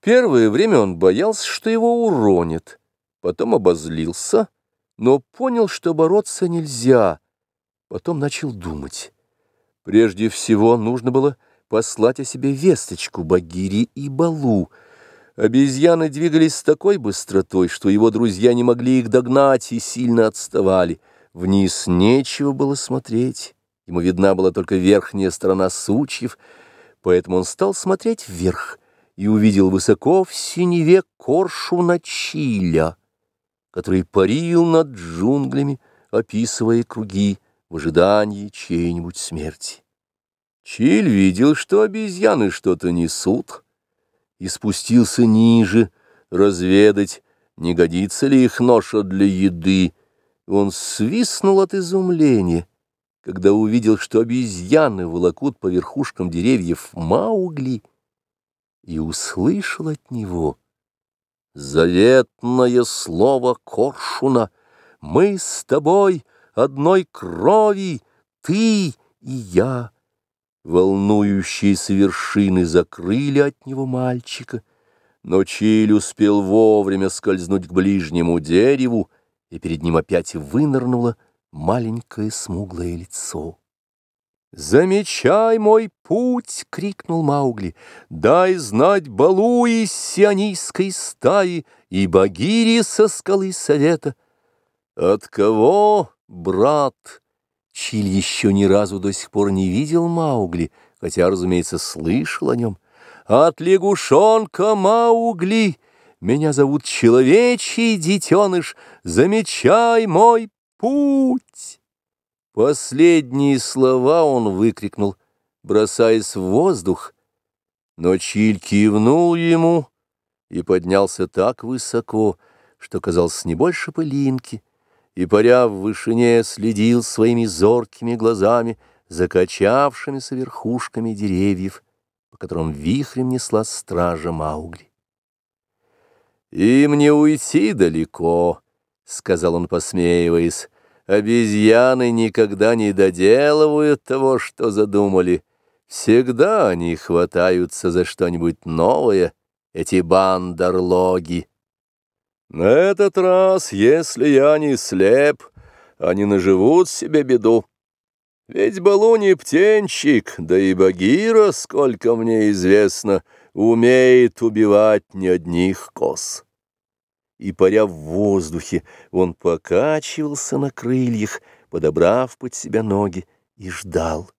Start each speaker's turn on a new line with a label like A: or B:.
A: Первое время он боялся, что его уронит, потом обозлился, но понял, что бороться нельзя, потом начал думать. Прежде всего нужно было послать о себе весточку Багире и Балу. Обезьяны двигались с такой быстротой, что его друзья не могли их догнать и сильно отставали. Вниз нечего было смотреть, ему видна была только верхняя сторона сучьев, поэтому он стал смотреть вверх и увидел высоко в синеве коршуна Чиля, который парил над джунглями, описывая круги в ожидании чьей-нибудь смерти. Чиль видел, что обезьяны что-то несут, и спустился ниже разведать, не годится ли их ноша для еды. Он свистнул от изумления, когда увидел, что обезьяны волокут по верхушкам деревьев Маугли, и услышал от него заветное слово Коршуна «Мы с тобой одной крови, ты и я». Волнующиеся вершины закрыли от него мальчика, но Чиль успел вовремя скользнуть к ближнему дереву, и перед ним опять вынырнуло маленькое смуглое лицо. «Замечай мой путь!» — крикнул Маугли. «Дай знать Балу из сионийской стаи и Багири со скалы совета». «От кого, брат?» Чиль еще ни разу до сих пор не видел Маугли, хотя, разумеется, слышал о нем. «От лягушонка Маугли! Меня зовут Человечий детеныш! Замечай мой путь!» Последние слова он выкрикнул, бросаясь в воздух, но Чиль кивнул ему и поднялся так высоко, что казался не больше пылинки, и, паря в вышине, следил своими зоркими глазами за качавшимися верхушками деревьев, по которым вихрем несла стража Маугли. «Им не уйти далеко», — сказал он, посмеиваясь, — «обезьяны никогда не доделывают того, что задумали. Всегда они хватаются за что-нибудь новое, эти бандерлоги». На этот раз, если я не слеп, они наживут себе беду. Ведь Балу не птенчик, да и Багира, сколько мне известно, умеет убивать не одних коз. И, паря в воздухе, он покачивался на крыльях, подобрав под себя ноги, и ждал.